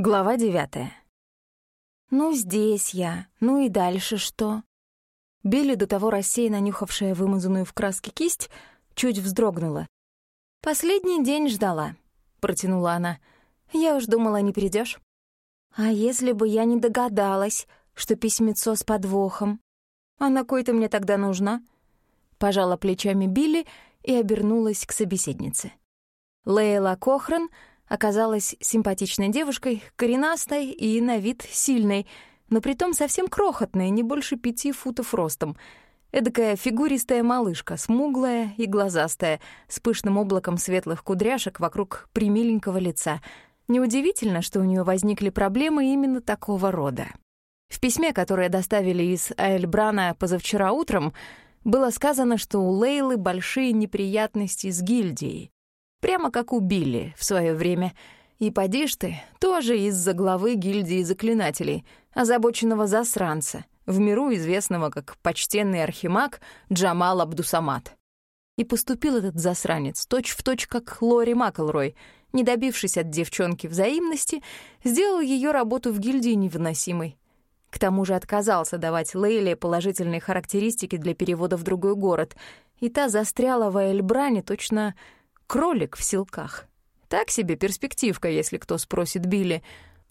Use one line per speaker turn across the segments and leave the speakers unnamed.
Глава девятая. «Ну, здесь я. Ну и дальше что?» Билли, до того рассеянно нюхавшая вымазанную в краске кисть, чуть вздрогнула. «Последний день ждала», — протянула она. «Я уж думала, не придешь. «А если бы я не догадалась, что письмецо с подвохом? А на кой ты мне тогда нужна?» Пожала плечами Билли и обернулась к собеседнице. Лейла Кохран — оказалась симпатичной девушкой, коренастой и на вид сильной, но притом совсем крохотной, не больше пяти футов ростом. Эдакая фигуристая малышка, смуглая и глазастая, с пышным облаком светлых кудряшек вокруг примиленького лица. Неудивительно, что у нее возникли проблемы именно такого рода. В письме, которое доставили из Аэльбрана позавчера утром, было сказано, что у Лейлы большие неприятности с гильдией. Прямо как убили в свое время. И поди ж ты, тоже из-за главы гильдии заклинателей, озабоченного засранца, в миру известного как почтенный архимаг Джамал Абдусамат. И поступил этот засранец точь-в-точь, точь, как Лори Маклрой, не добившись от девчонки взаимности, сделал ее работу в гильдии невыносимой. К тому же отказался давать Лейле положительные характеристики для перевода в другой город, и та застряла в Эльбране точно кролик в силках. Так себе перспективка, если кто спросит Билли.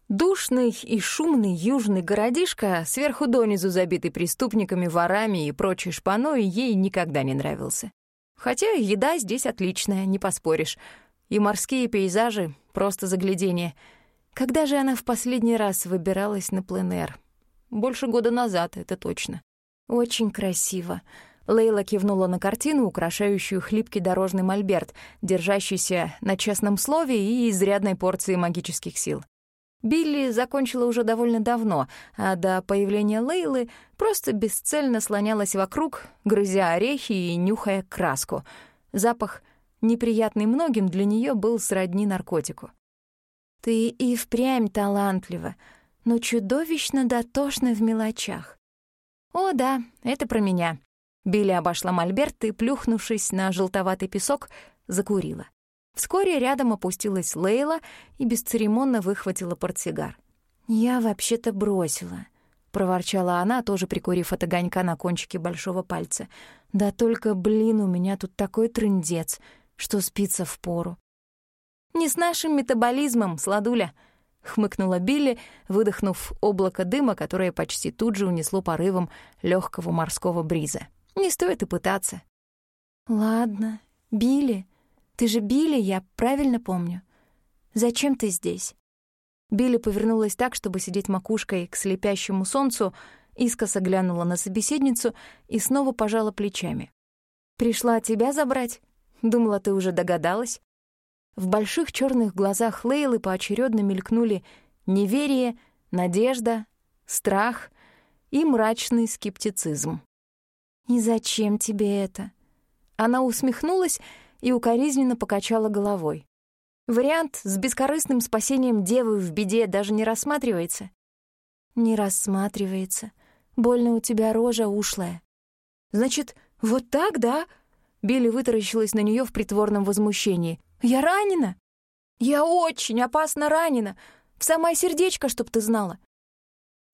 Душный и шумный южный городишко, сверху донизу забитый преступниками, ворами и прочей шпаной, ей никогда не нравился. Хотя еда здесь отличная, не поспоришь. И морские пейзажи — просто заглядение. Когда же она в последний раз выбиралась на пленэр? Больше года назад, это точно. Очень красиво. Лейла кивнула на картину, украшающую хлипкий дорожный мольберт, держащийся на честном слове и изрядной порции магических сил. Билли закончила уже довольно давно, а до появления Лейлы просто бесцельно слонялась вокруг, грызя орехи и нюхая краску. Запах, неприятный многим, для нее был сродни наркотику. «Ты и впрямь талантлива, но чудовищно дотошна в мелочах». «О да, это про меня», Билли обошла мольберт и, плюхнувшись на желтоватый песок, закурила. Вскоре рядом опустилась Лейла и бесцеремонно выхватила портсигар. «Я вообще-то бросила», — проворчала она, тоже прикурив от огонька на кончике большого пальца. «Да только, блин, у меня тут такой трындец, что спится впору». «Не с нашим метаболизмом, сладуля», — хмыкнула Билли, выдохнув облако дыма, которое почти тут же унесло порывом легкого морского бриза. Не стоит и пытаться. Ладно, Билли. Ты же Билли, я правильно помню. Зачем ты здесь? Билли повернулась так, чтобы сидеть макушкой к слепящему солнцу, искоса глянула на собеседницу и снова пожала плечами. «Пришла тебя забрать? Думала, ты уже догадалась?» В больших черных глазах Лейлы поочередно мелькнули неверие, надежда, страх и мрачный скептицизм. «И зачем тебе это?» Она усмехнулась и укоризненно покачала головой. Вариант с бескорыстным спасением девы в беде даже не рассматривается. Не рассматривается. Больно у тебя рожа ушлая. Значит, вот так, да? Билли вытаращилась на нее в притворном возмущении. Я ранена? Я очень опасно ранена. В самое сердечко, чтоб ты знала.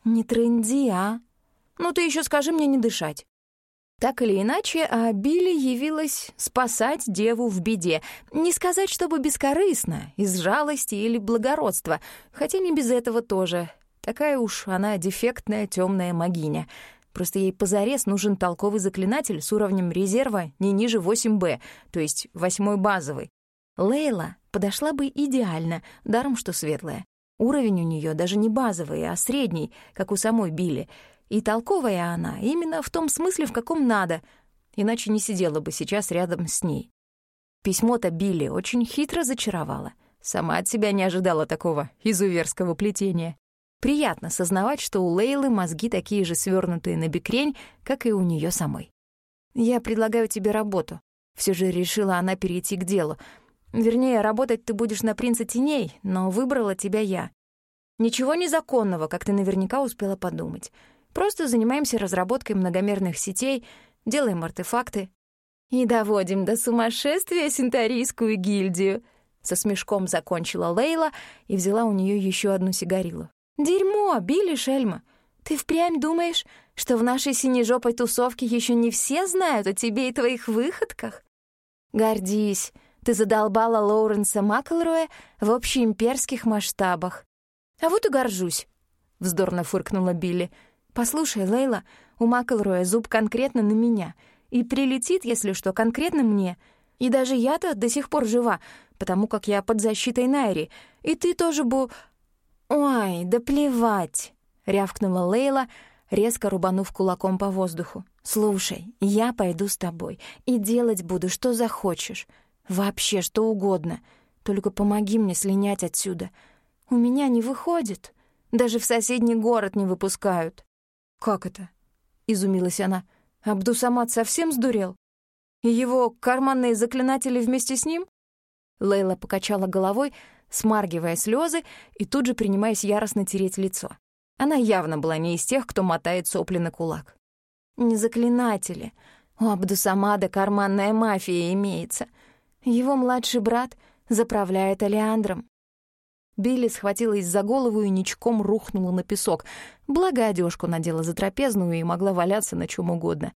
Не трынди, а? Ну ты еще скажи мне не дышать. Так или иначе, а Билли явилась спасать деву в беде. Не сказать, чтобы бескорыстно, из жалости или благородства, хотя не без этого тоже. Такая уж она дефектная темная магиня. Просто ей позарез нужен толковый заклинатель с уровнем резерва не ниже 8Б, то есть восьмой базовый. Лейла подошла бы идеально, даром что светлая. Уровень у нее даже не базовый, а средний, как у самой Билли — и толковая она именно в том смысле, в каком надо, иначе не сидела бы сейчас рядом с ней. Письмо-то Билли очень хитро зачаровало. Сама от себя не ожидала такого изуверского плетения. Приятно сознавать, что у Лейлы мозги такие же свернутые на бекрень, как и у нее самой. «Я предлагаю тебе работу». Все же решила она перейти к делу. Вернее, работать ты будешь на принца теней, но выбрала тебя я. Ничего незаконного, как ты наверняка успела подумать. Просто занимаемся разработкой многомерных сетей, делаем артефакты и доводим до сумасшествия синтарийскую гильдию. Со смешком закончила Лейла и взяла у нее еще одну сигарилу. «Дерьмо, Билли Шельма! Ты впрямь думаешь, что в нашей синежопой тусовке еще не все знают о тебе и твоих выходках? Гордись, ты задолбала Лоуренса Маккелроя в общеимперских масштабах. А вот и горжусь», — вздорно фыркнула Билли. «Послушай, Лейла, у Маккелроя зуб конкретно на меня, и прилетит, если что, конкретно мне. И даже я-то до сих пор жива, потому как я под защитой Найри, и ты тоже бу...» «Ой, да плевать!» — рявкнула Лейла, резко рубанув кулаком по воздуху. «Слушай, я пойду с тобой и делать буду, что захочешь. Вообще, что угодно. Только помоги мне слинять отсюда. У меня не выходит. Даже в соседний город не выпускают». «Как это?» — изумилась она. «Абдусамат совсем сдурел? И его карманные заклинатели вместе с ним?» Лейла покачала головой, смаргивая слезы и тут же принимаясь яростно тереть лицо. Она явно была не из тех, кто мотает сопли на кулак. «Не заклинатели. У Абдусамада карманная мафия имеется. Его младший брат заправляет Алиандром». Билли схватилась за голову и ничком рухнула на песок. Благо одежку надела за трапезную и могла валяться на чем угодно.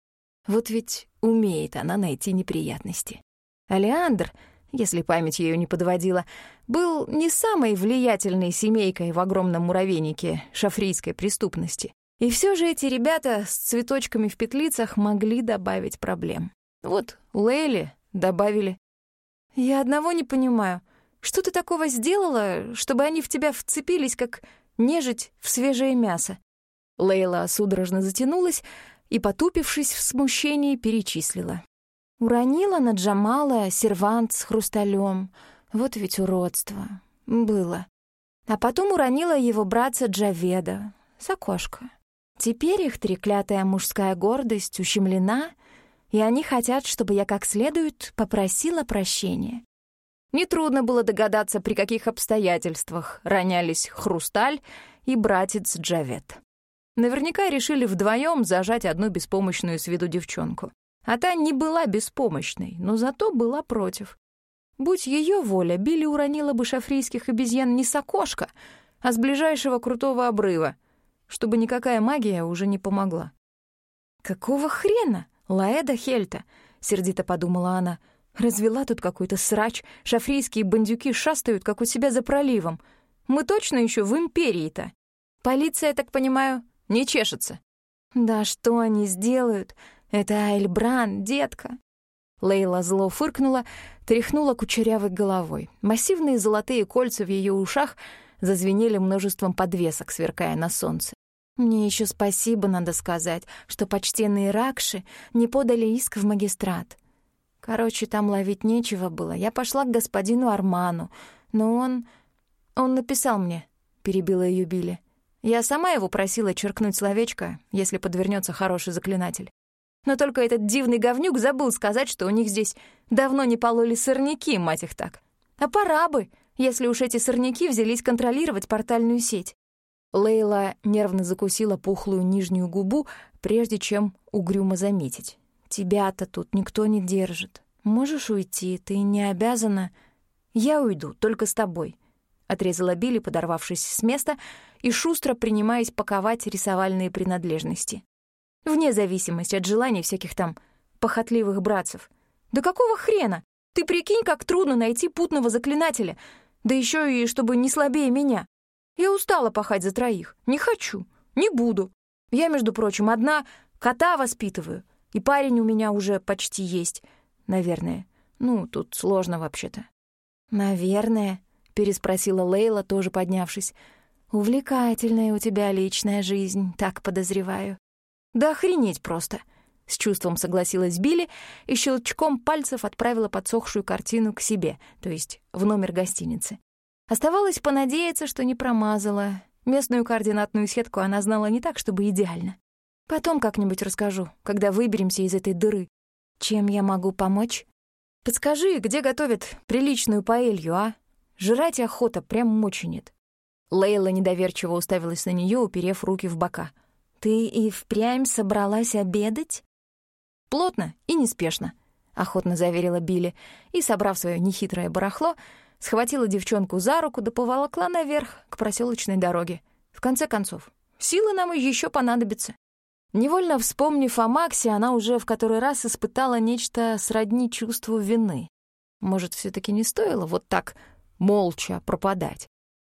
Вот ведь умеет она найти неприятности. Алиандр — если память ее не подводила, был не самой влиятельной семейкой в огромном муравейнике шафрийской преступности. И все же эти ребята с цветочками в петлицах могли добавить проблем. Вот Лейли добавили. «Я одного не понимаю. Что ты такого сделала, чтобы они в тебя вцепились, как нежить в свежее мясо?» Лейла судорожно затянулась и, потупившись в смущении, перечислила. Уронила на Джамала сервант с хрусталем. Вот ведь уродство. Было. А потом уронила его братца Джаведа с окошка. Теперь их треклятая мужская гордость ущемлена, и они хотят, чтобы я как следует попросила прощения. Нетрудно было догадаться, при каких обстоятельствах ронялись Хрусталь и братец Джавед. Наверняка решили вдвоем зажать одну беспомощную с виду девчонку. А та не была беспомощной, но зато была против. Будь ее воля, Билли уронила бы шафрийских обезьян не с окошка, а с ближайшего крутого обрыва, чтобы никакая магия уже не помогла. «Какого хрена, Лаэда Хельта?» — сердито подумала она. «Развела тут какой-то срач, шафрийские бандюки шастают, как у себя за проливом. Мы точно еще в империи-то. Полиция, так понимаю, не чешется». «Да что они сделают?» «Это Айльбран, детка!» Лейла зло фыркнула, тряхнула кучерявой головой. Массивные золотые кольца в ее ушах зазвенели множеством подвесок, сверкая на солнце. «Мне еще спасибо надо сказать, что почтенные Ракши не подали иск в магистрат. Короче, там ловить нечего было. Я пошла к господину Арману, но он... Он написал мне», — перебила ее Билли. «Я сама его просила черкнуть словечко, если подвернется хороший заклинатель. Но только этот дивный говнюк забыл сказать, что у них здесь давно не пололи сорняки, мать их так. А пора бы, если уж эти сорняки взялись контролировать портальную сеть. Лейла нервно закусила пухлую нижнюю губу, прежде чем угрюмо заметить. «Тебя-то тут никто не держит. Можешь уйти, ты не обязана...» «Я уйду, только с тобой», — отрезала Билли, подорвавшись с места и шустро принимаясь паковать рисовальные принадлежности вне зависимости от желаний всяких там похотливых братцев. Да какого хрена? Ты прикинь, как трудно найти путного заклинателя, да еще и чтобы не слабее меня. Я устала пахать за троих. Не хочу, не буду. Я, между прочим, одна кота воспитываю, и парень у меня уже почти есть, наверное. Ну, тут сложно вообще-то. «Наверное», — переспросила Лейла, тоже поднявшись. «Увлекательная у тебя личная жизнь, так подозреваю». «Да охренеть просто!» — с чувством согласилась Билли и щелчком пальцев отправила подсохшую картину к себе, то есть в номер гостиницы. Оставалось понадеяться, что не промазала. Местную координатную сетку она знала не так, чтобы идеально. Потом как-нибудь расскажу, когда выберемся из этой дыры. Чем я могу помочь? Подскажи, где готовят приличную паэлью, а? Жрать охота, прям мочи нет. Лейла недоверчиво уставилась на нее, уперев руки в бока — «Ты и впрямь собралась обедать?» «Плотно и неспешно», — охотно заверила Билли, и, собрав свое нехитрое барахло, схватила девчонку за руку да поволокла наверх к проселочной дороге. В конце концов, силы нам еще понадобятся. Невольно вспомнив о Максе, она уже в который раз испытала нечто сродни чувству вины. Может, все таки не стоило вот так молча пропадать?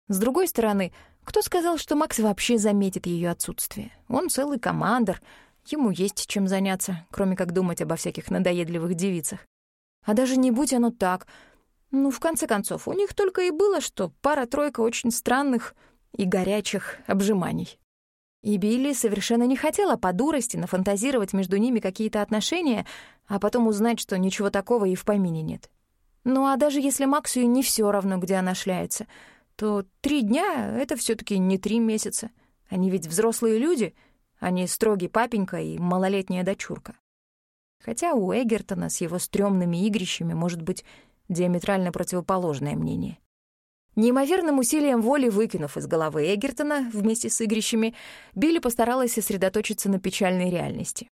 С другой стороны, кто сказал, что Макс вообще заметит ее отсутствие? Он целый командор, ему есть чем заняться, кроме как думать обо всяких надоедливых девицах. А даже не будь оно так. Ну, в конце концов, у них только и было, что пара-тройка очень странных и горячих обжиманий. И Билли совершенно не хотела по дурости нафантазировать между ними какие-то отношения, а потом узнать, что ничего такого и в помине нет. Ну а даже если Максу и не все равно, где она шляется, то три дня — это все таки не три месяца. Они ведь взрослые люди, а не строгий папенька и малолетняя дочурка. Хотя у Эгертона с его стрёмными игрищами может быть диаметрально противоположное мнение. Неимоверным усилием воли выкинув из головы Эгертона вместе с игрищами, Билли постаралась сосредоточиться на печальной реальности.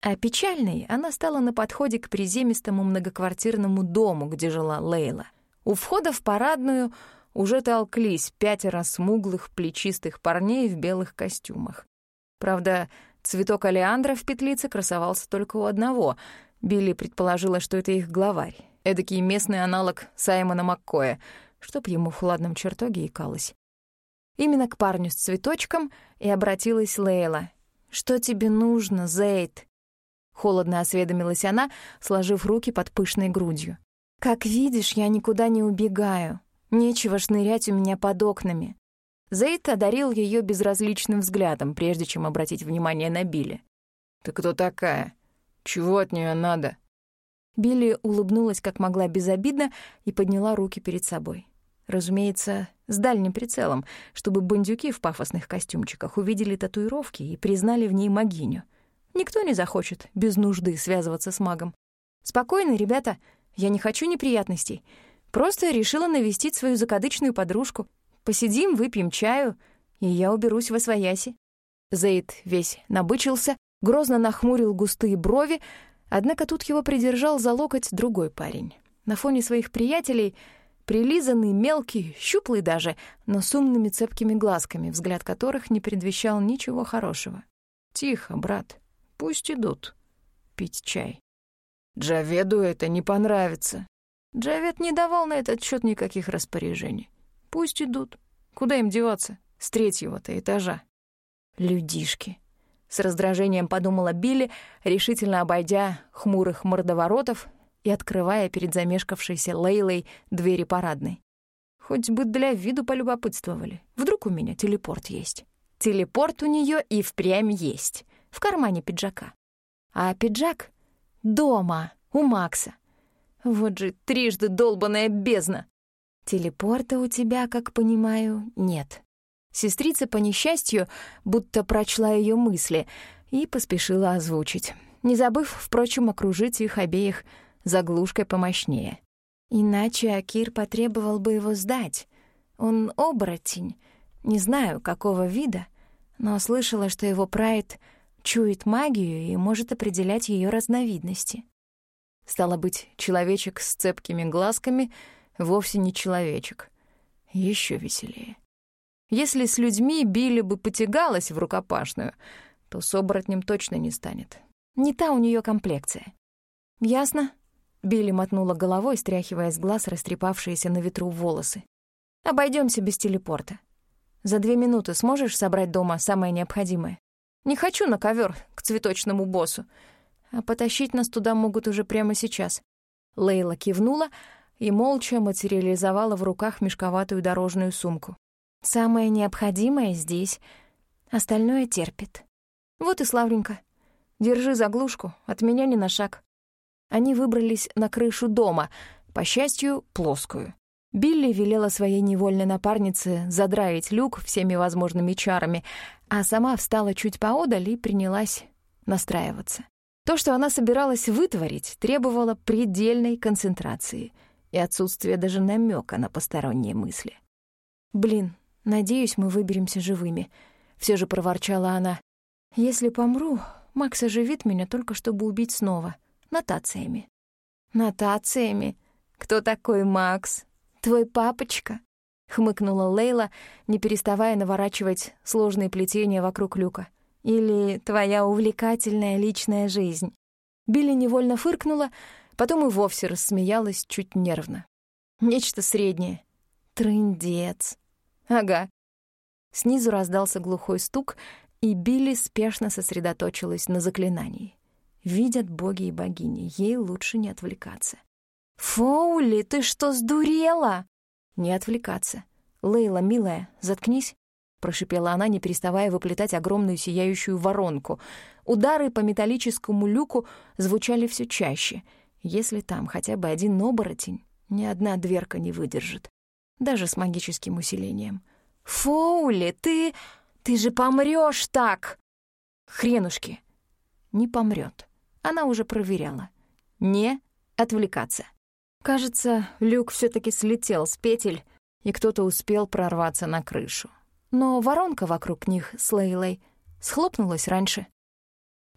А печальной она стала на подходе к приземистому многоквартирному дому, где жила Лейла. У входа в парадную уже толклись пятеро смуглых, плечистых парней в белых костюмах. Правда, цветок олеандра в петлице красовался только у одного. Билли предположила, что это их главарь, эдакий местный аналог Саймона Маккоя — чтоб ему в хладном чертоге икалось. Именно к парню с цветочком и обратилась Лейла. «Что тебе нужно, Зейд?» Холодно осведомилась она, сложив руки под пышной грудью. «Как видишь, я никуда не убегаю. Нечего шнырять у меня под окнами». Зейд одарил ее безразличным взглядом, прежде чем обратить внимание на Билли.
«Ты кто такая? Чего от нее надо?»
Билли улыбнулась как могла безобидно и подняла руки перед собой. Разумеется, с дальним прицелом, чтобы бандюки в пафосных костюмчиках увидели татуировки и признали в ней магиню. Никто не захочет без нужды связываться с магом. «Спокойно, ребята, я не хочу неприятностей. Просто решила навестить свою закадычную подружку. Посидим, выпьем чаю, и я уберусь во свояси». Зейд весь набычился, грозно нахмурил густые брови, однако тут его придержал за локоть другой парень. На фоне своих приятелей — Прилизанный, мелкий, щуплый даже, но с умными цепкими глазками, взгляд которых не предвещал ничего хорошего. «Тихо, брат, пусть идут пить чай».
Джаведу это не понравится.
Джавед не давал на этот счет никаких распоряжений. Пусть идут. Куда им деваться? С третьего-то этажа. Людишки. С раздражением подумала Билли, решительно обойдя хмурых мордоворотов и открывая перед замешкавшейся Лейлой двери парадной. Хоть бы для виду полюбопытствовали. Вдруг у меня телепорт есть. Телепорт у нее и впрямь есть. В кармане пиджака. А пиджак дома, у Макса. Вот же трижды долбаная бездна. Телепорта у тебя, как понимаю, нет. Сестрица, по несчастью, будто прочла ее мысли и поспешила озвучить, не забыв, впрочем, окружить их обеих заглушкой помощнее. Иначе Акир потребовал бы его сдать. Он оборотень, не знаю, какого вида, но слышала, что его прайд чует магию и может определять ее разновидности. Стало быть, человечек с цепкими глазками вовсе не человечек. Еще веселее. Если с людьми Билли бы потягалась в рукопашную, то с оборотнем точно не станет. Не та у нее комплекция. «Ясно?» Билли мотнула головой, стряхивая с глаз растрепавшиеся на ветру волосы. Обойдемся без телепорта. За две минуты сможешь собрать дома самое необходимое? Не хочу на ковер к цветочному боссу, а потащить нас туда могут уже прямо сейчас». Лейла кивнула и молча материализовала в руках мешковатую дорожную сумку. «Самое необходимое здесь, остальное терпит. Вот и славненько. Держи заглушку, от меня не на шаг» они выбрались на крышу дома, по счастью, плоскую. Билли велела своей невольной напарнице задраить люк всеми возможными чарами, а сама встала чуть поодаль и принялась настраиваться. То, что она собиралась вытворить, требовало предельной концентрации и отсутствия даже намека на посторонние мысли. «Блин, надеюсь, мы выберемся живыми», — все же проворчала она. «Если помру, Макс оживит меня только чтобы убить снова нотациями. Нотациями? Кто такой Макс? твой папочка?» — хмыкнула Лейла, не переставая наворачивать сложные плетения вокруг люка. «Или твоя увлекательная личная жизнь?» Билли невольно фыркнула, потом и вовсе рассмеялась чуть нервно. Нечто среднее. Трындец. Ага. Снизу раздался глухой стук, и Билли спешно сосредоточилась на заклинании. Видят боги и богини, ей лучше не отвлекаться. «Фоули, ты что, сдурела?» «Не отвлекаться. Лейла, милая, заткнись», — прошипела она, не переставая выплетать огромную сияющую воронку. Удары по металлическому люку звучали все чаще. Если там хотя бы один оборотень, ни одна дверка не выдержит. Даже с магическим усилением. «Фоули, ты... ты же помрёшь так!» «Хренушки!» Не помрёт. Она уже проверяла. Не отвлекаться. Кажется, люк все таки слетел с петель, и кто-то успел прорваться на крышу. Но воронка вокруг них с Лейлой схлопнулась раньше.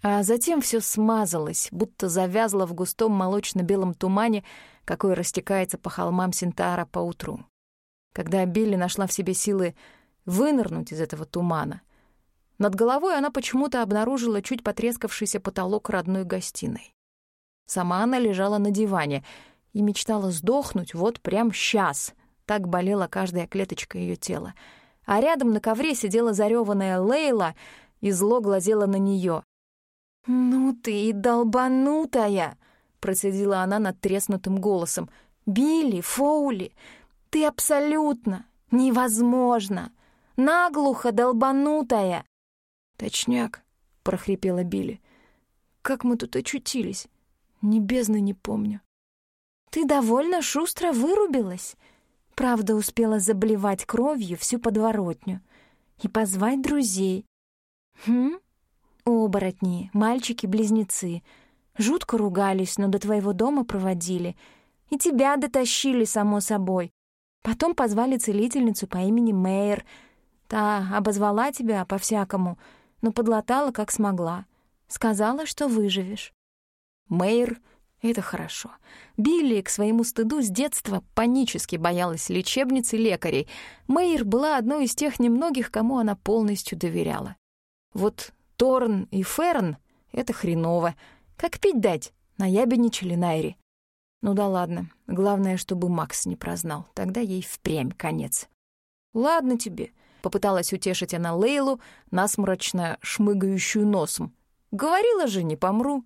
А затем все смазалось, будто завязло в густом молочно-белом тумане, какой растекается по холмам Синтара по утру. Когда Билли нашла в себе силы вынырнуть из этого тумана, над головой она почему-то обнаружила чуть потрескавшийся потолок родной гостиной. Сама она лежала на диване и мечтала сдохнуть вот прямо сейчас. Так болела каждая клеточка ее тела. А рядом на ковре сидела зареванная Лейла и зло глазела на нее. «Ну ты и долбанутая!» — процедила она над треснутым голосом. «Билли, Фоули, ты абсолютно невозможно, наглухо долбанутая. Точняк, прохрипела Билли. Как мы тут очутились? Ни бездны не помню. Ты довольно шустро вырубилась. Правда, успела заблевать кровью всю подворотню и позвать друзей. Хм? Оборотни, мальчики-близнецы. Жутко ругались, но до твоего дома проводили. И тебя дотащили, само собой. Потом позвали целительницу по имени Мэйр. Та обозвала тебя по-всякому, но подлатала, как смогла. Сказала, что выживешь. Мэйр — это хорошо. Билли, к своему стыду, с детства панически боялась лечебниц и лекарей. Мэйр была одной из тех немногих, кому она полностью доверяла. Вот Торн и Ферн — это хреново. Как пить дать? Наябедничали Найри. Ну да ладно, главное, чтобы Макс не прознал, тогда ей впрямь конец. «Ладно тебе», — попыталась утешить она Лейлу, насморочно шмыгающую носом. «Говорила же, не помру.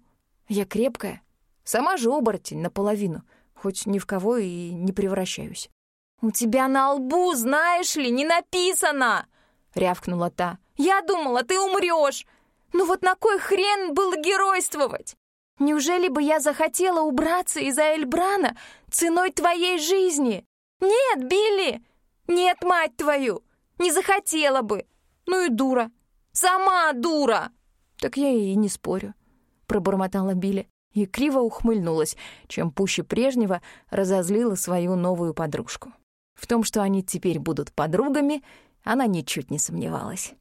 Я крепкая. Сама же оборотень наполовину, хоть ни в кого и не превращаюсь». «У тебя на лбу, знаешь ли, не написано!» — рявкнула та. «Я думала, ты умрёшь! Ну вот на кой хрен было геройствовать? Неужели бы я захотела убраться из Эльбрана ценой твоей жизни? Нет, Билли! Нет, мать твою! Не захотела бы! Ну и дура! Сама дура!» «Так я и не спорю», — пробормотала Билли и криво ухмыльнулась, чем пуще прежнего разозлила свою новую подружку. В том, что они теперь будут подругами, она ничуть не сомневалась.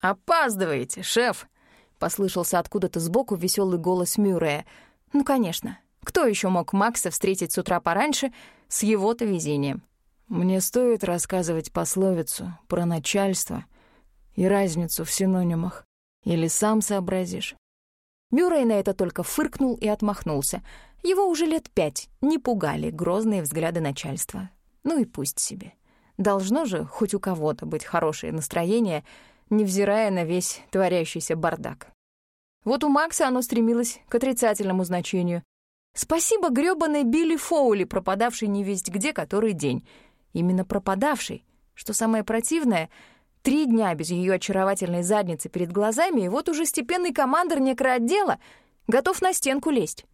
«Опаздываете, шеф!» — послышался откуда-то сбоку веселый голос Мюррея.
«Ну, конечно. Кто еще мог Макса встретить с утра пораньше с его-то везением?»
«Мне стоит рассказывать пословицу про начальство и разницу в синонимах. Или сам сообразишь?»
Мюррей на это только фыркнул и отмахнулся. Его уже лет пять не пугали грозные взгляды начальства. Ну и пусть себе. Должно же хоть у кого-то быть хорошее настроение — невзирая на весь творящийся бардак. Вот у Макса оно стремилось к отрицательному значению. Спасибо грёбаной Билли Фоули, пропадавшей невесть где который день. Именно пропадавшей, что самое противное, три дня без ее очаровательной задницы перед глазами, и вот уже степенный командир некроотдела готов на стенку лезть.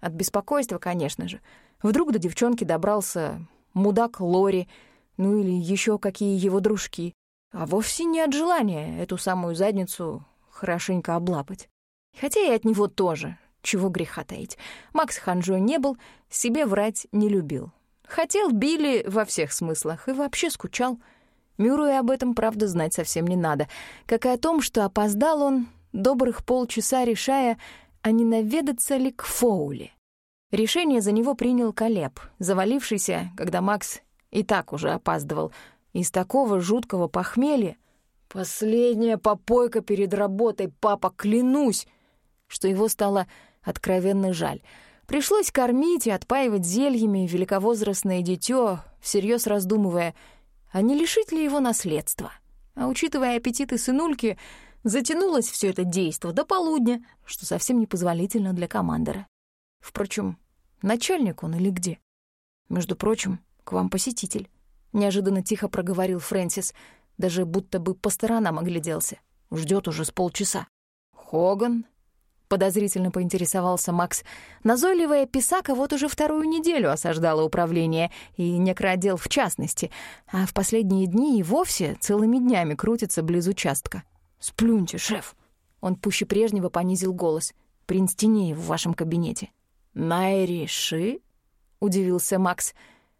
От беспокойства, конечно же. Вдруг до девчонки добрался мудак Лори, ну или еще какие его дружки а вовсе не от желания эту самую задницу хорошенько облапать. Хотя и от него тоже, чего греха таить. Макс Ханжо не был, себе врать не любил. Хотел Билли во всех смыслах и вообще скучал. Мюру и об этом, правда, знать совсем не надо, как и о том, что опоздал он добрых полчаса, решая, а не наведаться ли к Фоули. Решение за него принял Колеб, завалившийся, когда Макс и так уже опаздывал. Из такого жуткого похмелья «Последняя попойка перед работой, папа, клянусь!» что его стало откровенно жаль. Пришлось кормить и отпаивать зельями великовозрастное дитё, всерьез раздумывая, а не лишить ли его наследства. А учитывая аппетиты сынульки, затянулось все это действо до полудня, что совсем непозволительно для командора. Впрочем, начальник он или где? Между прочим, к вам посетитель. Неожиданно тихо проговорил Фрэнсис, даже будто бы по сторонам огляделся. Ждет уже с полчаса. Хоган? Подозрительно поинтересовался Макс. Назойливая писака вот уже вторую неделю осаждала управление, и некроотдел в частности, а в последние дни и вовсе целыми днями крутится близ участка. «Сплюньте, шеф!» Он пуще прежнего понизил голос. «Принц теней в вашем кабинете». «Найри Ши?» — удивился Макс.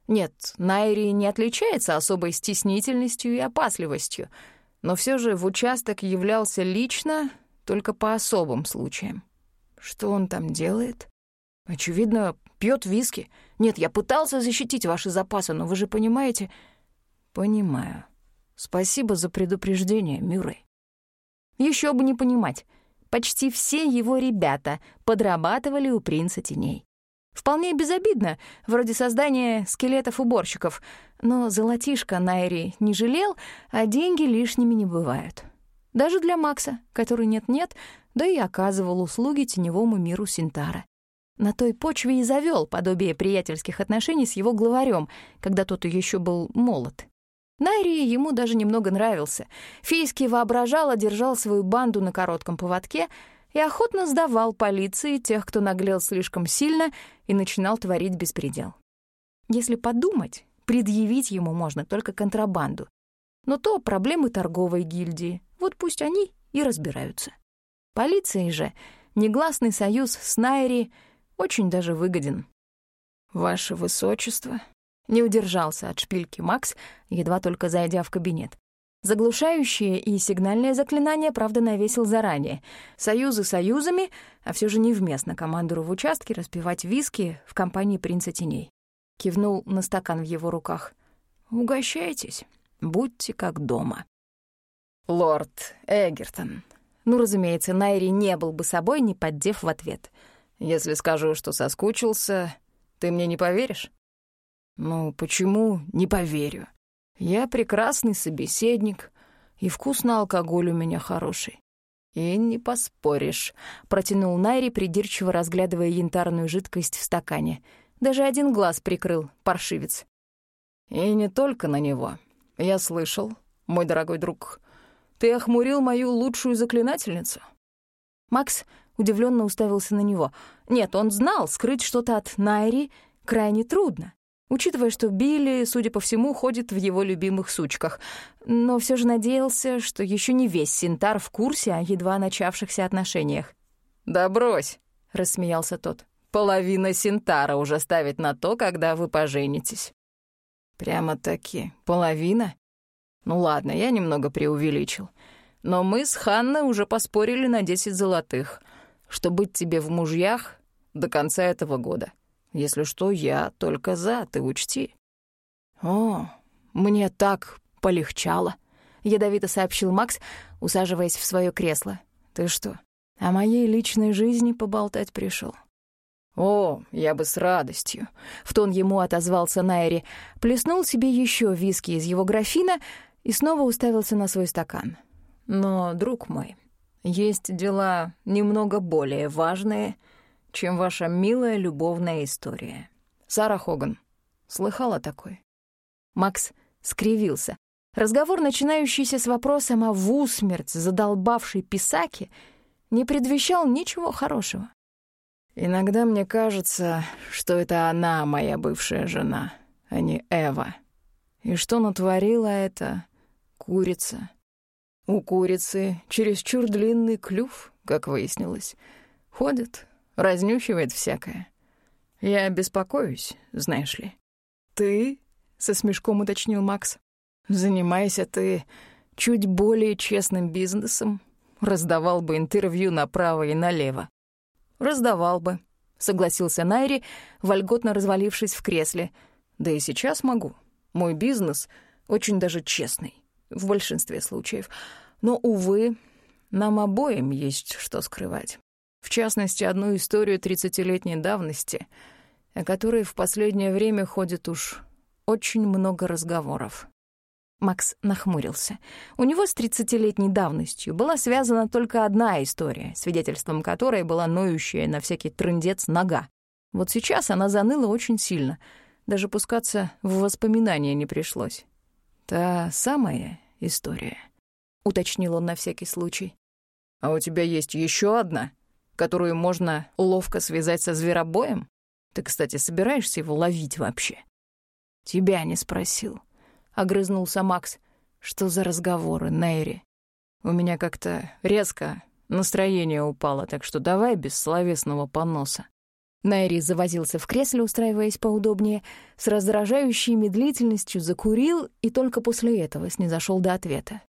«Нет, Найри не отличается особой стеснительностью и опасливостью, но все же в участок являлся лично только по особым случаям. Что он там делает? Очевидно, пьет виски. Нет, я пытался защитить ваши запасы, но вы же понимаете... Понимаю. Спасибо за предупреждение, Мюррей. Еще бы не понимать. Почти все его ребята подрабатывали у принца теней. Вполне безобидно, вроде создания скелетов-уборщиков, но золотишко Найри не жалел, а деньги лишними не бывают. Даже для Макса, который нет-нет, да и оказывал услуги теневому миру Синтара. На той почве и завёл подобие приятельских отношений с его главарем, когда тот еще был молод. Найри ему даже немного нравился. Фейский воображал, одержал свою банду на коротком поводке и охотно сдавал полиции тех, кто наглел слишком сильно и начинал творить беспредел. Если подумать, предъявить ему можно только контрабанду. Но то проблемы торговой гильдии, вот пусть они и разбираются. Полиции же негласный союз с Найри очень даже выгоден. «Ваше высочество», — не удержался от шпильки Макс, едва только зайдя в кабинет. Заглушающее и сигнальное заклинание, правда, навесил заранее. Союзы союзами, а все же невместно командору в участке распивать виски в компании принца теней. Кивнул на стакан в его руках. «Угощайтесь, будьте как дома». «Лорд Эгертон». Ну, разумеется, Найри не был бы собой, не поддев в ответ. «Если скажу, что соскучился, ты мне не поверишь?» «Ну, почему не поверю? Я прекрасный собеседник, и вкус на алкоголь у меня хороший». «И не поспоришь», — протянул Найри, придирчиво разглядывая янтарную жидкость в стакане. Даже один глаз прикрыл, паршивец. «И не только на него. Я слышал, мой дорогой друг, ты охмурил мою лучшую заклинательницу?» Макс удивленно уставился на него. Нет, он знал, скрыть что-то от Найри крайне трудно, учитывая, что Билли, судя по всему, ходит в его любимых сучках. Но все же надеялся, что еще не весь Синтар в курсе о едва начавшихся отношениях. «Да брось!» — рассмеялся тот. «Половина Синтара уже ставит на то, когда вы поженитесь». «Прямо-таки половина?» Ну ладно, я немного преувеличил. Но мы с Ханной уже поспорили на 10 золотых, что быть тебе в мужьях до конца этого года. Если что, я только за, ты учти. О, мне так полегчало, ядовито сообщил Макс, усаживаясь в свое кресло. Ты что, о моей личной жизни поболтать пришел? «О, я бы с радостью», — в тон ему отозвался Найри, плеснул себе еще виски из его графина и снова уставился на свой стакан. «Но, друг мой, есть дела немного более важные, чем ваша милая любовная история. Сара Хоган, слыхала такой?» Макс скривился. Разговор, начинающийся с вопросом о в усмерть задолбавшей писаке, не предвещал ничего хорошего. «Иногда мне кажется, что это она моя бывшая жена, а не Эва. И что натворила это, Курица. У курицы чересчур длинный клюв, как выяснилось. Ходит, разнюхивает всякое. Я беспокоюсь, знаешь ли. «Ты?» — со смешком уточнил Макс. «Занимайся ты чуть более честным бизнесом, раздавал бы интервью направо и налево». «Раздавал бы», — согласился Найри, вольготно развалившись в кресле.
«Да и сейчас могу. Мой бизнес очень даже честный, в большинстве случаев. Но, увы, нам обоим есть что скрывать. В частности, одну историю тридцатилетней давности, о которой в последнее время ходит уж очень много разговоров.
Макс нахмурился. У него с тридцатилетней давностью была связана только одна история, свидетельством которой была ноющая на всякий трындец нога. Вот сейчас она заныла очень сильно. Даже пускаться в воспоминания не пришлось.
«Та самая история», — уточнил он на всякий случай. «А у тебя есть еще одна, которую можно ловко связать со зверобоем? Ты, кстати, собираешься его ловить вообще?» «Тебя не спросил», — огрызнулся Макс. «Что за разговоры, Нейри? У меня как-то резко настроение упало, так что давай без словесного поноса».
Найри завозился в кресле, устраиваясь поудобнее, с раздражающей медлительностью закурил и только после этого снизошел до ответа.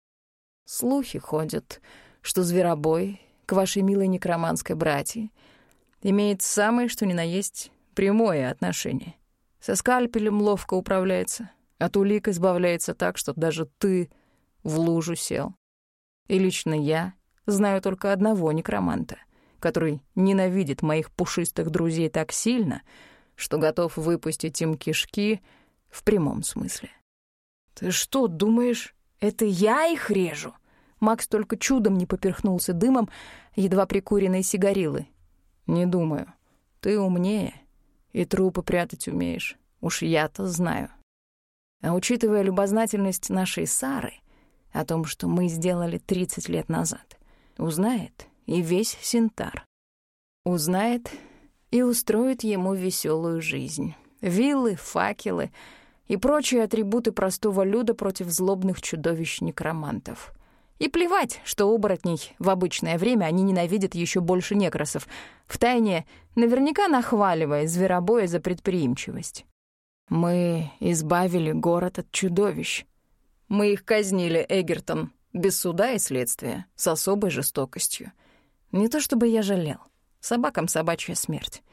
«Слухи ходят, что зверобой к вашей милой некроманской братье имеет самое, что ни на есть, прямое отношение. Со скальпелем ловко управляется, от улик избавляется так, что даже ты в лужу сел. И лично я знаю только одного некроманта, который ненавидит моих пушистых друзей так сильно, что готов выпустить им кишки в прямом смысле.
«Ты что, думаешь, это я их режу?» Макс только чудом не поперхнулся дымом едва прикуренной сигарилы.
«Не думаю. Ты умнее и трупы прятать умеешь. Уж я-то знаю». А учитывая любознательность нашей Сары о том, что мы сделали 30 лет назад, узнает и весь Синтар. Узнает и устроит ему веселую жизнь. Виллы, факелы и прочие атрибуты простого люда против злобных чудовищ-некромантов. И плевать, что оборотней в обычное время они ненавидят еще больше некросов, втайне наверняка нахваливая зверобоя за предприимчивость. Мы избавили город от чудовищ. Мы их казнили, Эгертон, без суда и следствия, с особой жестокостью. Не то чтобы я жалел. Собакам собачья смерть.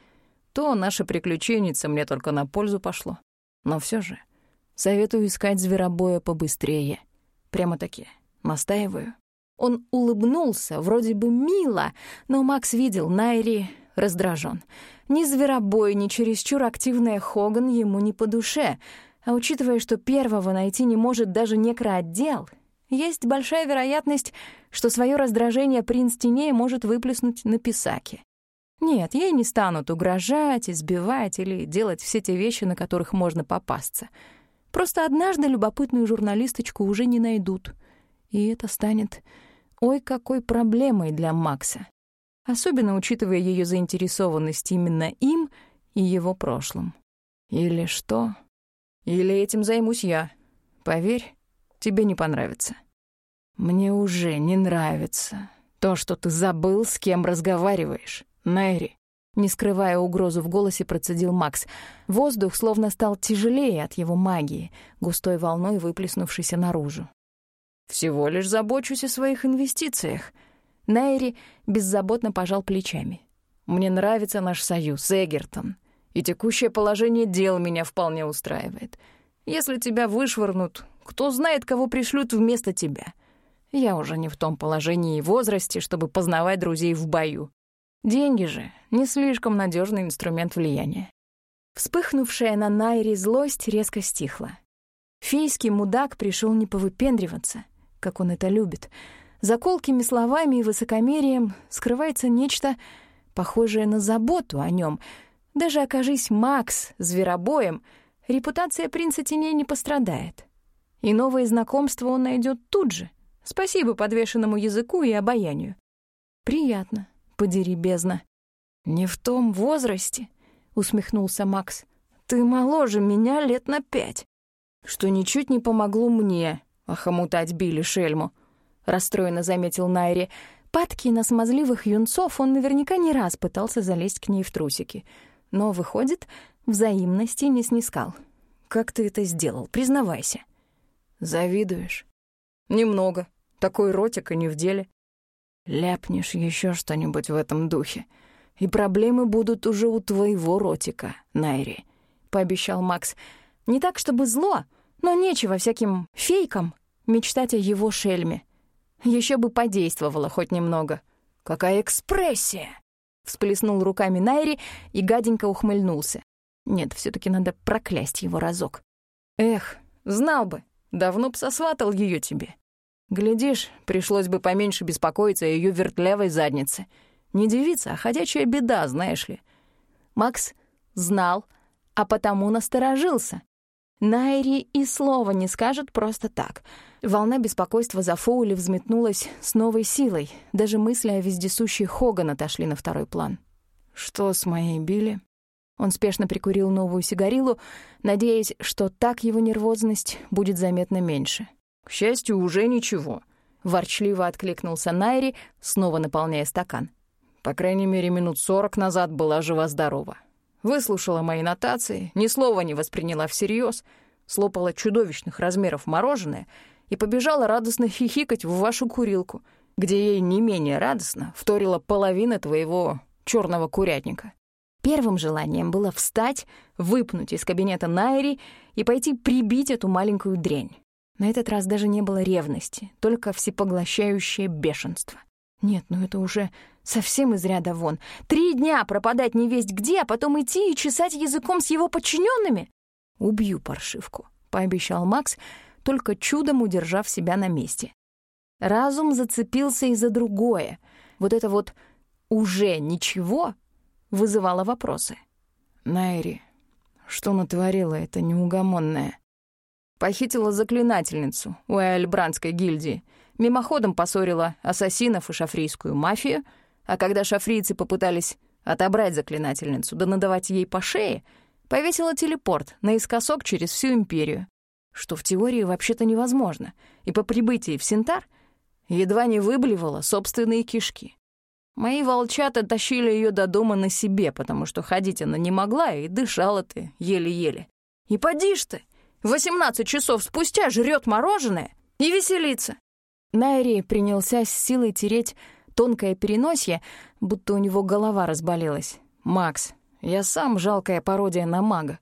То наша приключенница мне только на пользу пошло. Но все же советую искать зверобоя побыстрее. Прямо-таки настаиваю. Он улыбнулся, вроде бы мило, но Макс видел, Найри раздражен. Ни зверобой, ни чересчур активная Хоган ему не по душе, а учитывая, что первого найти не может даже некроотдел, есть большая вероятность, что свое раздражение принц теней может выплеснуть на писаке. Нет, ей не станут угрожать, избивать или делать все те вещи, на которых можно попасться. Просто однажды любопытную журналисточку уже не найдут. И это станет ой какой проблемой для Макса особенно учитывая ее заинтересованность именно им и его прошлым. Или что? Или этим займусь я. Поверь, тебе не понравится. Мне уже не нравится то, что ты забыл, с кем разговариваешь, Нэри. Не скрывая угрозу в голосе, процедил Макс. Воздух словно стал тяжелее от его магии, густой волной выплеснувшейся наружу. «Всего лишь забочусь о своих инвестициях», Найри беззаботно пожал плечами. «Мне нравится наш союз, Эгертон, и текущее положение дел меня вполне устраивает. Если тебя вышвырнут, кто знает, кого пришлют вместо тебя. Я уже не в том положении и возрасте, чтобы познавать друзей в бою. Деньги же — не слишком надежный инструмент влияния». Вспыхнувшая на Найре злость резко стихла. Фейский мудак пришел не повыпендриваться, как он это любит — за колкими словами и высокомерием скрывается нечто похожее на заботу о нем. Даже окажись Макс зверобоем, репутация принца теней не пострадает. И новые знакомства он найдет тут же. Спасибо подвешенному языку и обаянию. Приятно, подери бездна. «Не в том возрасте», — усмехнулся Макс. «Ты моложе меня лет на пять». Что ничуть не помогло мне охомутать Билли Шельму расстроенно заметил Найри. Падки на смазливых юнцов он наверняка не раз пытался залезть к ней в трусики. Но, выходит, взаимности не снискал. «Как ты это сделал? Признавайся». «Завидуешь?» «Немного. Такой ротик и не в деле». «Ляпнешь еще что-нибудь в этом духе, И проблемы будут уже у твоего ротика, Найри», — пообещал Макс.
«Не так, чтобы зло, но нечего всяким фейкам мечтать о его шельме. Еще бы подействовало хоть немного».
«Какая экспрессия!» — всплеснул руками Найри и гаденько ухмыльнулся. Нет, все таки надо проклясть его разок. «Эх, знал бы, давно б сосватал ее тебе. Глядишь, пришлось бы поменьше беспокоиться о ее вертлявой заднице. Не девица, а ходячая беда, знаешь ли».
Макс знал, а потому насторожился. Найри и слова не скажет просто так — Волна беспокойства за Фоули взметнулась с новой силой. Даже мысли о вездесущей Хоган отошли на второй план.
«Что с моей Билли?»
Он спешно прикурил новую сигарилу, надеясь, что так его нервозность будет заметно меньше.
«К счастью, уже ничего», — ворчливо откликнулся Найри, снова наполняя стакан. «По крайней мере, минут сорок назад была жива-здорова. Выслушала мои нотации, ни слова не восприняла всерьез, слопала чудовищных размеров мороженое — и побежала радостно хихикать в вашу курилку, где ей не менее радостно вторила половина твоего черного курятника.
Первым желанием было встать, выпнуть из кабинета Найри и пойти прибить эту маленькую дрянь. На этот раз даже не было ревности, только всепоглощающее бешенство. Нет, ну это уже совсем из ряда вон. Три дня пропадать не весть где, а потом идти и чесать языком с его подчиненными.
«Убью паршивку», — пообещал Макс, — только чудом удержав себя на месте. Разум зацепился и за другое. Вот это вот «уже ничего» вызывало вопросы. «Найри, что натворила эта неугомонная?» Похитила заклинательницу у Эльбранской гильдии, мимоходом поссорила ассасинов и шафрийскую мафию, а когда шафрийцы попытались отобрать заклинательницу да надавать ей по шее, повесила телепорт наискосок через всю империю, что в теории вообще-то невозможно, и по прибытии в Синтар едва не выблевала собственные кишки. Мои волчата тащили ее до дома на себе, потому что ходить она не могла и дышала ты еле-еле. И поди ж ты, 18 часов спустя жрет мороженое и веселится.
Найри принялся с силой тереть тонкое переносье, будто у него голова разболелась.
«Макс, я сам жалкая пародия на мага.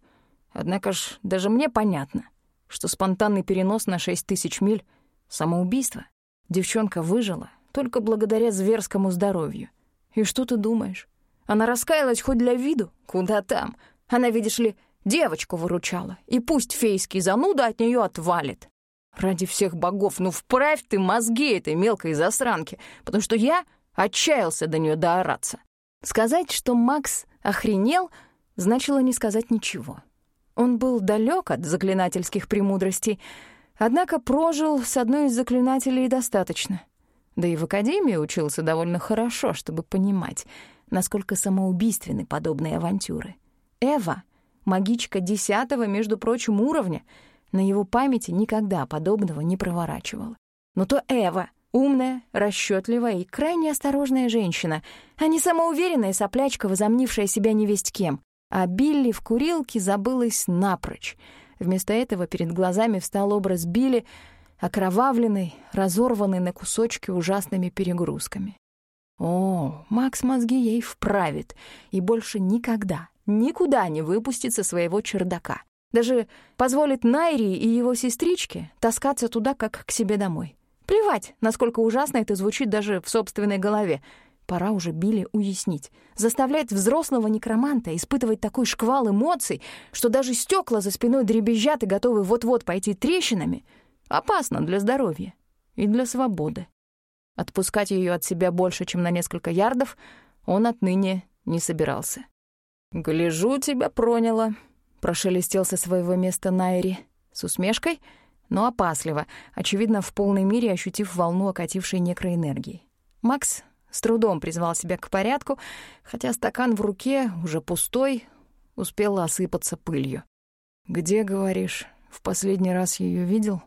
Однако ж даже мне понятно что спонтанный перенос на шесть тысяч миль — самоубийство. Девчонка выжила только благодаря зверскому здоровью. И что ты думаешь? Она раскаялась хоть для виду? Куда там? Она, видишь ли, девочку выручала. И пусть фейский зануда от нее отвалит. Ради всех богов, ну вправь ты мозги этой мелкой засранки, потому что я отчаялся до нее доораться.
Сказать, что Макс охренел, значило не сказать ничего. Он был далек от заклинательских премудростей, однако прожил с одной из заклинателей достаточно. Да и в академии учился довольно хорошо, чтобы понимать, насколько самоубийственны подобные авантюры. Эва — магичка десятого, между прочим, уровня, на его памяти никогда подобного не проворачивала. Но то Эва — умная, расчетливая и крайне осторожная женщина, а не самоуверенная соплячка, возомнившая себя невесть кем. А Билли в курилке забылась напрочь. Вместо этого перед глазами встал образ Билли, окровавленный, разорванный на кусочки ужасными перегрузками. О, Макс мозги ей вправит и больше никогда, никуда не выпустит со своего чердака. Даже позволит Найри и его сестричке таскаться туда, как к себе домой. Плевать, насколько ужасно это звучит даже в собственной голове — Пора уже Билли уяснить. Заставлять взрослого некроманта испытывать такой шквал эмоций, что даже стекла за спиной дребезжат и готовы вот-вот пойти трещинами, опасно для здоровья и для свободы. Отпускать ее от себя больше, чем на несколько ярдов, он отныне не собирался. «Гляжу, тебя проняло», — прошелестел со своего места Найри с усмешкой, но опасливо, очевидно, в полной мере ощутив волну окатившей некроэнергии. Макс с трудом призвал себя к порядку, хотя стакан в руке, уже пустой, успел осыпаться пылью. «Где, говоришь, в последний раз ее видел?»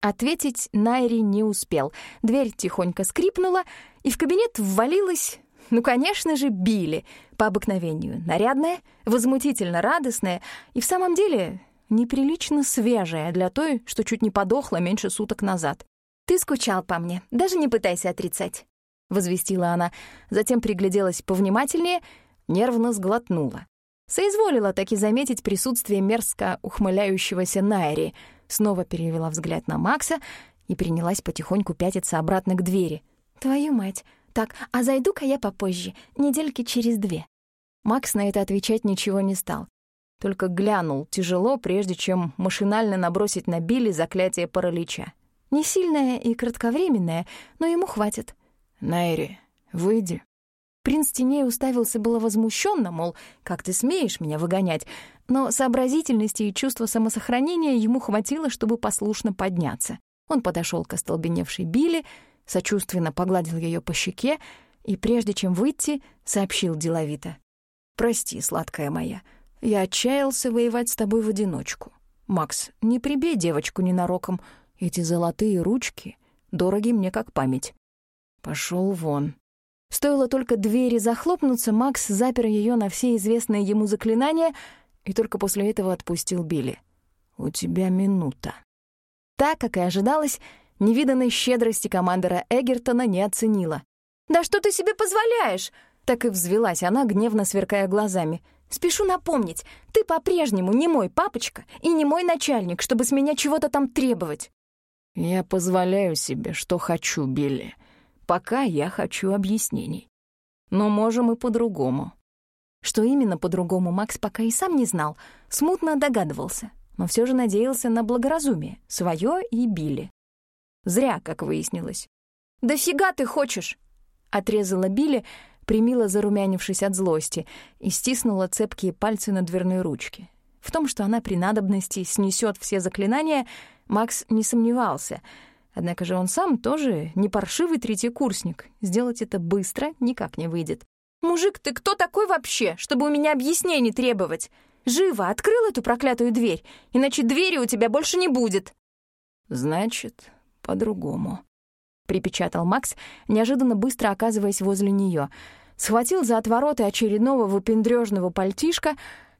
Ответить Найри не успел. Дверь тихонько скрипнула, и в кабинет ввалилась, ну, конечно же, Билли, по обыкновению, нарядная, возмутительно радостная и в самом деле неприлично свежая для той, что чуть не подохла меньше суток назад. «Ты скучал по мне, даже не пытайся отрицать». — возвестила она, затем пригляделась повнимательнее, нервно сглотнула. Соизволила таки заметить присутствие мерзко ухмыляющегося Найри, снова перевела взгляд на Макса и принялась потихоньку пятиться обратно к двери. «Твою мать! Так, а зайду-ка я попозже, недельки через две». Макс на это отвечать ничего не стал. Только глянул тяжело, прежде чем машинально набросить на Билли заклятие паралича. Не сильное и кратковременное, но ему хватит.
«Найри, выйди».
Принц теней уставился было возмущенно, мол, как ты смеешь меня выгонять, но сообразительности и чувства самосохранения ему хватило, чтобы послушно подняться. Он подошел к остолбеневшей Билли, сочувственно погладил ее по щеке и, прежде чем выйти, сообщил деловито.
«Прости, сладкая моя, я отчаялся воевать с тобой в одиночку. Макс, не прибей девочку ненароком, эти золотые ручки дороги мне как память. Пошел вон».
Стоило только двери захлопнуться, Макс запер ее на все известные ему заклинания и только после этого отпустил Билли.
«У тебя минута».
Так, как и ожидалось, невиданной щедрости командора Эгертона не оценила. «Да что ты себе позволяешь?» Так и взвелась она, гневно сверкая глазами. «Спешу напомнить, ты по-прежнему не мой папочка и не мой начальник, чтобы с меня чего-то там требовать».
«Я позволяю себе, что хочу, Билли», Пока я хочу объяснений. Но можем и по-другому.
Что именно по-другому, Макс пока и сам не знал, смутно догадывался, но все же надеялся на благоразумие, свое и Билли. Зря, как выяснилось. «Да фига ты хочешь!» — отрезала Билли, примила зарумянившись от злости, и стиснула цепкие пальцы на дверной ручке. В том, что она при надобности снесет все заклинания, Макс не сомневался — Однако же он сам тоже не паршивый третий курсник. Сделать это быстро никак не выйдет. «Мужик, ты кто такой вообще, чтобы у меня объяснений требовать? Живо, открыл эту проклятую дверь, иначе двери у тебя больше не будет».
«Значит, по-другому», —
припечатал Макс, неожиданно быстро оказываясь возле нее, схватил за отвороты очередного выпендрёжного пальтишка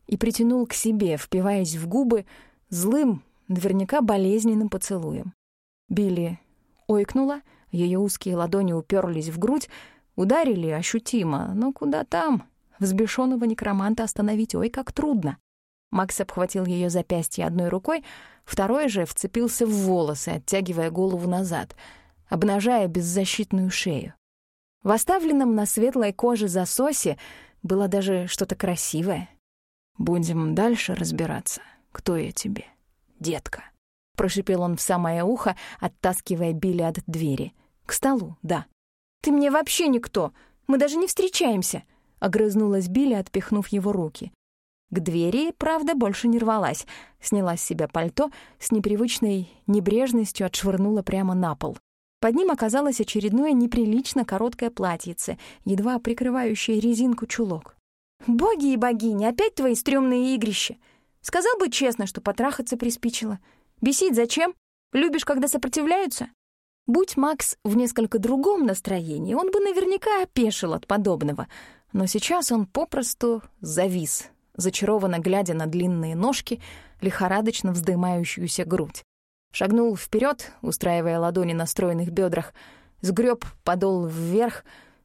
и притянул к себе, впиваясь в губы злым, наверняка болезненным поцелуем. Билли ойкнула, ее узкие ладони уперлись в грудь, ударили ощутимо, но куда там? Взбешенного некроманта остановить ой как трудно. Макс обхватил ее запястье одной рукой, второй же вцепился в волосы, оттягивая голову назад, обнажая беззащитную шею. В оставленном на светлой коже засосе было даже что-то красивое.
«Будем дальше разбираться, кто я тебе, детка»
прошипел он в самое ухо, оттаскивая Билли от двери. «К столу, да». «Ты мне вообще никто! Мы даже не встречаемся!» — огрызнулась Билли, отпихнув его руки. К двери, правда, больше не рвалась. Сняла с себя пальто, с непривычной небрежностью отшвырнула прямо на пол. Под ним оказалось очередное неприлично короткое платьице, едва прикрывающее резинку чулок. «Боги и богини, опять твои стрёмные игрища! Сказал бы честно, что потрахаться приспичило. Бесить зачем? Любишь, когда сопротивляются? Будь Макс в несколько другом настроении, он бы наверняка опешил от подобного. Но сейчас он попросту завис, зачарованно глядя на длинные ножки, лихорадочно вздымающуюся грудь. Шагнул вперед, устраивая ладони на стройных бедрах, сгреб подол вверх,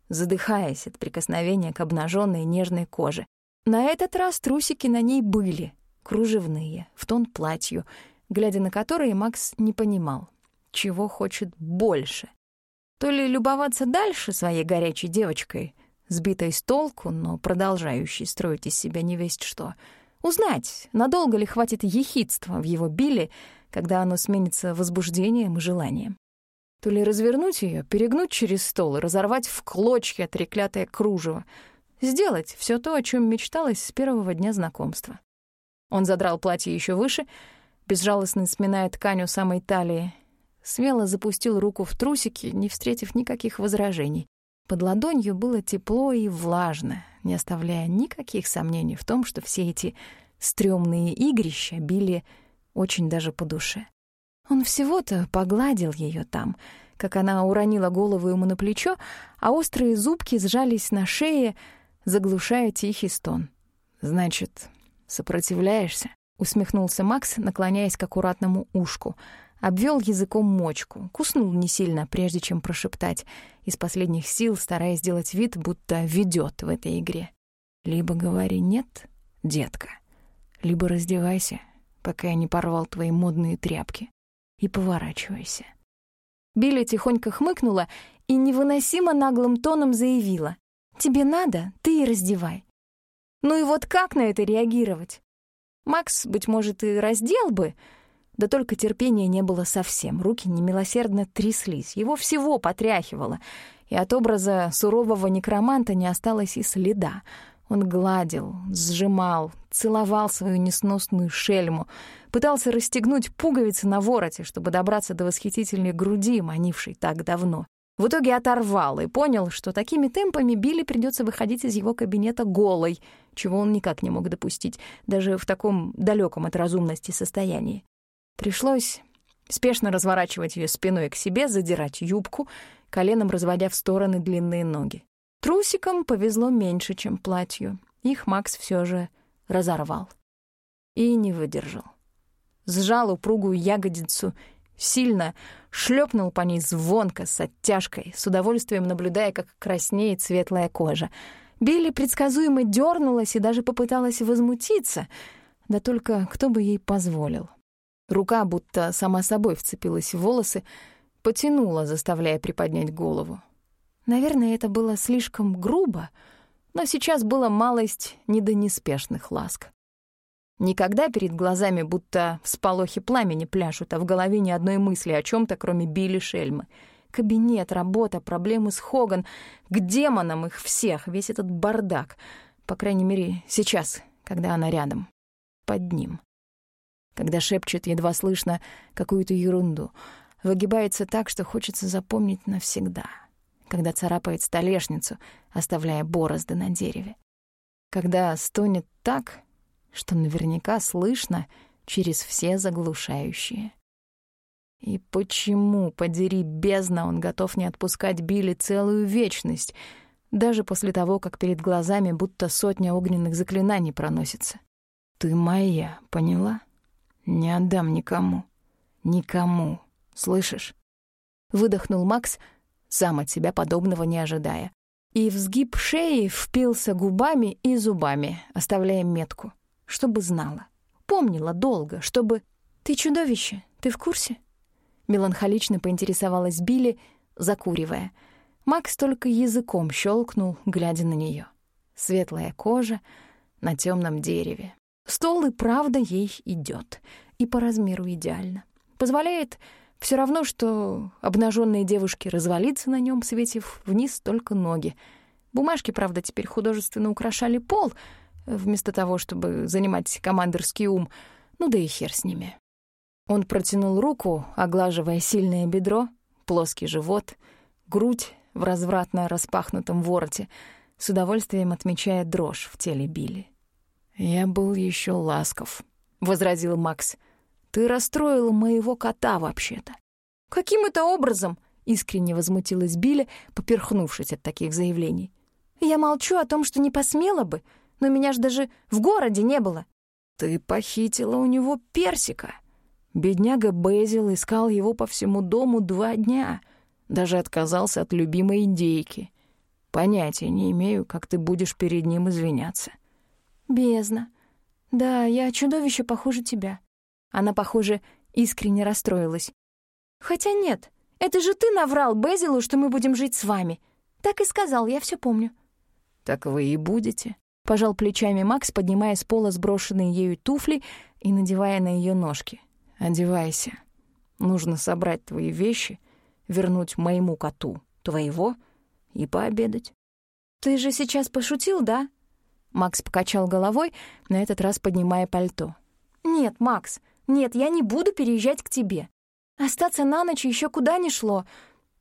задыхаясь от прикосновения к обнаженной нежной коже. На этот раз трусики на ней были, кружевные, в тон платью — глядя на которые Макс не понимал, чего хочет больше. То ли любоваться дальше своей горячей девочкой, сбитой с толку, но продолжающей строить из себя невесть что. Узнать, надолго ли хватит ехидства в его биле, когда оно сменится возбуждением и желанием. То ли развернуть ее, перегнуть через стол и разорвать в клочья треклятое кружево. Сделать все то, о чем мечталось с первого дня знакомства. Он задрал платье еще выше — безжалостно сминая ткань у самой талии. Смело запустил руку в трусики, не встретив никаких возражений. Под ладонью было тепло и влажно, не оставляя никаких сомнений в том, что все эти стрёмные игрища били очень даже по душе. Он всего-то погладил ее там, как она уронила голову ему на плечо, а острые зубки сжались на шее, заглушая тихий стон. «Значит, сопротивляешься?» усмехнулся Макс, наклоняясь к аккуратному ушку. Обвел языком мочку, куснул не сильно, прежде чем прошептать, из последних сил стараясь сделать вид, будто ведет в этой игре. «Либо говори «нет», детка, либо раздевайся, пока я не порвал твои модные тряпки, и поворачивайся». Билли тихонько хмыкнула и невыносимо наглым тоном заявила. «Тебе надо, ты и раздевай». Ну и вот как на это реагировать? Макс, быть может, и раздел бы, да только терпения не было совсем, руки немилосердно тряслись, его всего потряхивало, и от образа сурового некроманта не осталось и следа. Он гладил, сжимал, целовал свою несносную шельму, пытался расстегнуть пуговицы на вороте, чтобы добраться до восхитительной груди, манившей так давно. В итоге оторвал и понял, что такими темпами Билли придется выходить из его кабинета голой, чего он никак не мог допустить, даже в таком далеком от разумности состоянии. Пришлось спешно разворачивать ее спиной к себе, задирать юбку, коленом разводя в стороны длинные ноги. Трусикам повезло меньше, чем платью. Их Макс все же разорвал. И не выдержал. Сжал упругую ягодицу, сильно шлепнул по ней звонко, с оттяжкой, с удовольствием наблюдая, как краснеет светлая кожа. Билли предсказуемо дернулась и даже попыталась возмутиться, да только кто бы ей позволил. Рука будто сама собой вцепилась в волосы, потянула, заставляя приподнять голову. Наверное, это было слишком грубо, но сейчас было малость не ласк. Никогда перед глазами будто всполохи пламени пляшут, а в голове ни одной мысли о чем то кроме Билли Шельмы. Кабинет, работа, проблемы с Хоган, к демонам их всех, весь этот бардак. По крайней мере, сейчас, когда она рядом, под ним когда шепчет едва слышно какую-то ерунду, выгибается так, что хочется запомнить навсегда, когда царапает столешницу, оставляя борозды на дереве, когда стонет так, что наверняка слышно через все заглушающие. И почему, подери бездна, он готов не отпускать Билли целую вечность, даже после того, как перед глазами будто сотня огненных заклинаний проносится? «Ты моя, поняла?» Не отдам никому. Никому. Слышишь? Выдохнул Макс, сам от себя подобного не ожидая. И в сгиб шеи впился губами и зубами, оставляя метку, чтобы знала. Помнила долго, чтобы... «Ты чудовище, ты в курсе?» Меланхолично поинтересовалась Билли, закуривая. Макс только языком щелкнул, глядя на нее. Светлая кожа на темном дереве. Стол и правда ей идет, и по размеру идеально. Позволяет все равно, что обнаженные девушки развалиться на нем, светив вниз только ноги. Бумажки, правда, теперь художественно украшали пол, вместо того, чтобы занимать командирский ум. Ну да и хер с ними. Он протянул руку, оглаживая сильное бедро, плоский живот, грудь в развратно распахнутом вороте, с удовольствием отмечая дрожь в теле Билли. «Я был еще ласков», — возразил Макс. «Ты расстроила моего кота вообще-то». «Каким это образом?» — искренне возмутилась Билли, поперхнувшись от таких заявлений. «Я молчу о том, что не посмела бы, но меня ж даже в городе не было». «Ты похитила у него персика». Бедняга Безил искал его по всему дому два дня, даже отказался от любимой индейки. Понятия не имею, как ты будешь перед ним извиняться. Бездна. Да, я чудовище похуже тебя. Она, похоже, искренне расстроилась. Хотя нет, это же ты наврал Безилу, что мы будем жить с вами. Так и сказал, я все помню. Так вы и будете. Пожал плечами Макс, поднимая с пола сброшенные ею туфли и надевая на ее ножки. Одевайся. Нужно собрать твои вещи, вернуть моему коту твоего и пообедать. Ты же сейчас пошутил, да? Макс покачал головой, на этот раз поднимая пальто. «Нет, Макс, нет, я не буду переезжать к тебе. Остаться на ночь еще куда ни шло.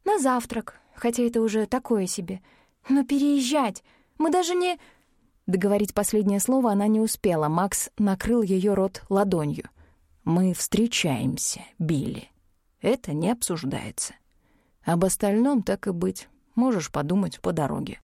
На завтрак, хотя это уже такое себе. Но переезжать, мы даже не...» Договорить последнее слово она не успела. Макс накрыл ее рот ладонью. «Мы встречаемся, Билли. Это не обсуждается. Об остальном, так и быть, можешь подумать по дороге».